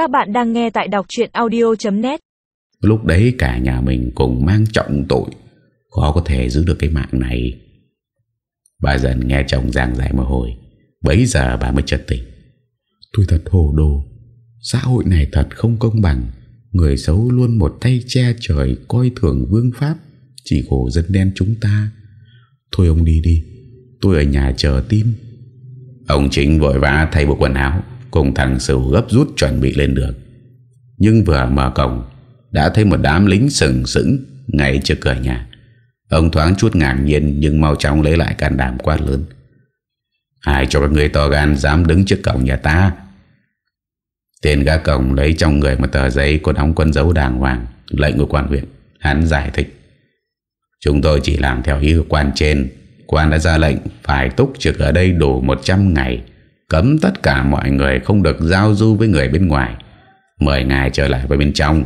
Các bạn đang nghe tại đọc chuyện audio.net Lúc đấy cả nhà mình cùng mang trọng tội. Khó có thể giữ được cái mạng này. Bà dần nghe chồng giảng giải một hồi Bấy giờ bà mới chật tỉnh. Tôi thật hồ đồ. Xã hội này thật không công bằng. Người xấu luôn một tay che trời, Coi thường vương pháp, Chỉ khổ dân đen chúng ta. Thôi ông đi đi. Tôi ở nhà chờ tim. Ông chính vội vã thay bộ quần áo. Cùng thằng Sửu gấp rút chuẩn bị lên đường. Nhưng vừa mở cổng, Đã thấy một đám lính sừng sững Ngay trước cửa nhà. Ông thoáng chút ngạc nhiên Nhưng mau chóng lấy lại can đảm quát lớn. Ai cho các người to gan Dám đứng trước cổng nhà ta? Tên gã cổng lấy trong người Một tờ giấy có đóng quân dấu đàng hoàng, Lệnh của quan huyện. Hắn giải thích. Chúng tôi chỉ làm theo ý của quan trên. Quan đã ra lệnh phải túc trực ở đây đủ 100 ngày. Cấm tất cả mọi người không được giao du với người bên ngoài. Mời ngài trở lại với bên trong.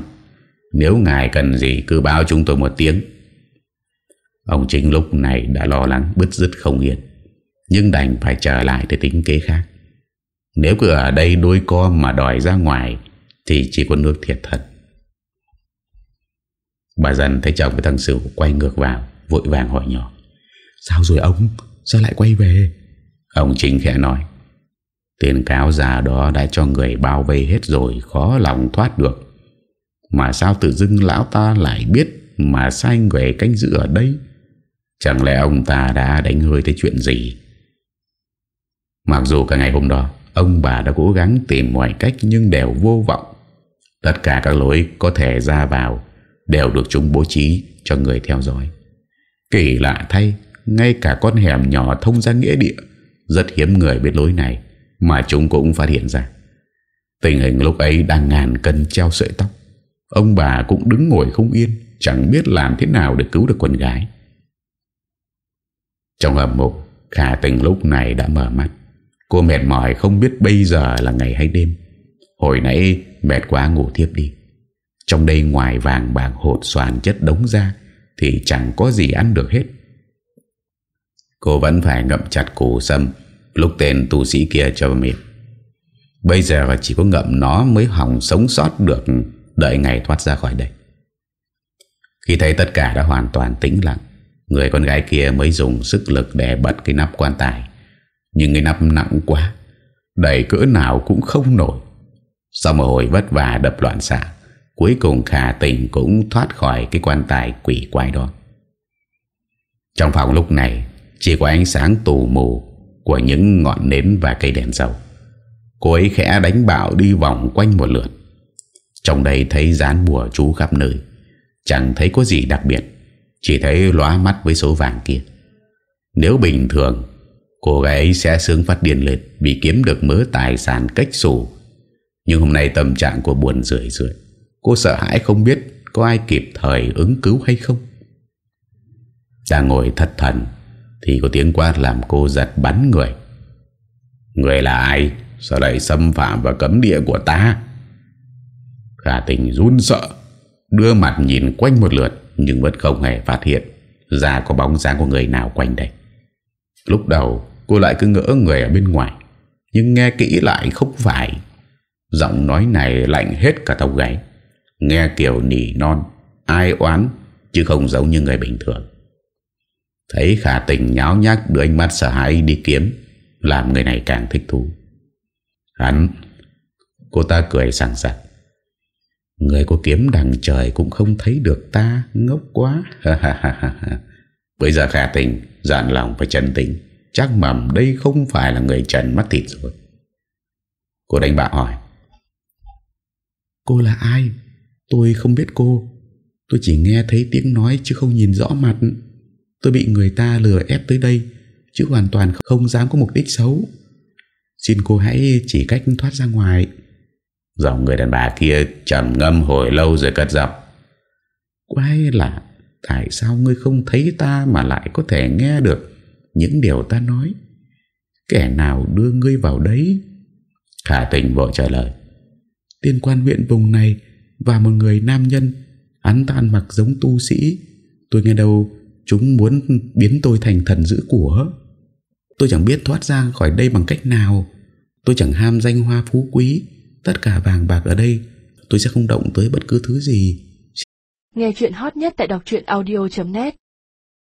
Nếu ngài cần gì cứ báo chúng tôi một tiếng. Ông chính lúc này đã lo lắng, bứt rứt không yên. Nhưng đành phải trở lại để tính kế khác. Nếu cứ ở đây đôi co mà đòi ra ngoài, Thì chỉ có nước thiệt thật. Bà dần thấy chồng với thằng Sửu quay ngược vào, Vội vàng hỏi nhỏ. Sao rồi ông? Sao lại quay về? Ông Chính khẽ nói. Tên cáo già đó đã cho người bao vây hết rồi, Khó lòng thoát được. Mà sao tự dưng lão ta lại biết Mà sai người canh giữ ở đây? Chẳng lẽ ông ta đã đánh hơi tới chuyện gì? Mặc dù cả ngày hôm đó, Ông bà đã cố gắng tìm mọi cách Nhưng đều vô vọng. Tất cả các lối có thể ra vào Đều được chúng bố trí cho người theo dõi. Kỳ lạ thay, Ngay cả con hẻm nhỏ thông ra nghĩa địa, Rất hiếm người biết lối này. Mà chúng cũng phát hiện ra. Tình hình lúc ấy đang ngàn cân treo sợi tóc. Ông bà cũng đứng ngồi không yên, Chẳng biết làm thế nào để cứu được con gái. Trong hầm mục, Khả tình lúc này đã mở mắt. Cô mệt mỏi không biết bây giờ là ngày hay đêm. Hồi nãy mệt quá ngủ thiếp đi. Trong đây ngoài vàng bạc hột xoàn chất đống ra Thì chẳng có gì ăn được hết. Cô vẫn phải ngậm chặt củ sâm Lúc tên tu sĩ kia cho vào miệng Bây giờ chỉ có ngậm nó mới hỏng sống sót được, Đợi ngày thoát ra khỏi đây. Khi thấy tất cả đã hoàn toàn tĩnh lặng, Người con gái kia mới dùng sức lực để bật cái nắp quan tài. Nhưng cái nắp nặng quá Đẩy cỡ nào cũng không nổi. Sau một hồi vất vả đập loạn xạ, Cuối cùng khả tình cũng thoát khỏi cái quan tài quỷ quái đó. Trong phòng lúc này, Chỉ có ánh sáng tù mù của những ngọn nến và cây đèn dầu. Cô ấy khẽ đánh bạo đi vòng quanh một lượt. Trong đây thấy dán bùa chú khắp nơi. Chẳng thấy có gì đặc biệt, Chỉ thấy lóa mắt với số vàng kia. Nếu bình thường, Cô gái ấy sẽ sướng phát điên lên Vì kiếm được mớ tài sản cách xù. Nhưng hôm nay tâm trạng của buồn rười rượi. Cô sợ hãi không biết Có ai kịp thời ứng cứu hay không. Đang ngồi thất thần thì có tiếng quát làm cô giật bắn người. Người là ai? Sao lại xâm phạm vào cấm địa của ta? Khả tình run sợ, Đưa mặt nhìn quanh một lượt, Nhưng vẫn không hề phát hiện Ra có bóng dáng của người nào quanh đây. Lúc đầu, cô lại cứ ngỡ người ở bên ngoài, Nhưng nghe kỹ lại không phải. Giọng nói này lạnh hết cả tàu gáy. Nghe kiểu nỉ non, Ai oán, Chứ không giống như người bình thường. Thấy khả tình nháo nhác Đưa ánh mắt sợ hãi đi kiếm, Làm người này càng thích thú. Hắn, Cô ta cười sẵn sẵn Người có kiếm đằng trời Cũng không thấy được ta, Ngốc quá. Bây giờ khả tình Dạn lòng và chân tình Chắc mầm đây không phải là người trần mắt thịt rồi. Cô đánh bạo hỏi. Cô là ai? Tôi không biết cô. Tôi chỉ nghe thấy tiếng nói chứ không nhìn rõ mặt. Tôi bị người ta lừa ép tới đây Chứ hoàn toàn không dám có mục đích xấu. Xin cô hãy chỉ cách thoát ra ngoài. Giọng người đàn bà kia trầm ngâm hồi lâu rồi cất giọng. Quái lạ Tại sao ngươi không thấy ta mà lại có thể nghe được Những điều ta nói? Kẻ nào đưa ngươi vào đấy? Khả tình vội trả lời. Tiên quan huyện vùng này Và một người nam nhân Hắn ta ăn mặc giống tu sĩ. Tôi nghe đâu Chúng muốn biến tôi thành thần giữ của. Tôi chẳng biết thoát ra khỏi đây bằng cách nào. Tôi chẳng ham danh hoa phú quý. Tất cả vàng bạc ở đây, Tôi sẽ không động tới bất cứ thứ gì. Nghe chuyện hot nhất tại đọc audio.net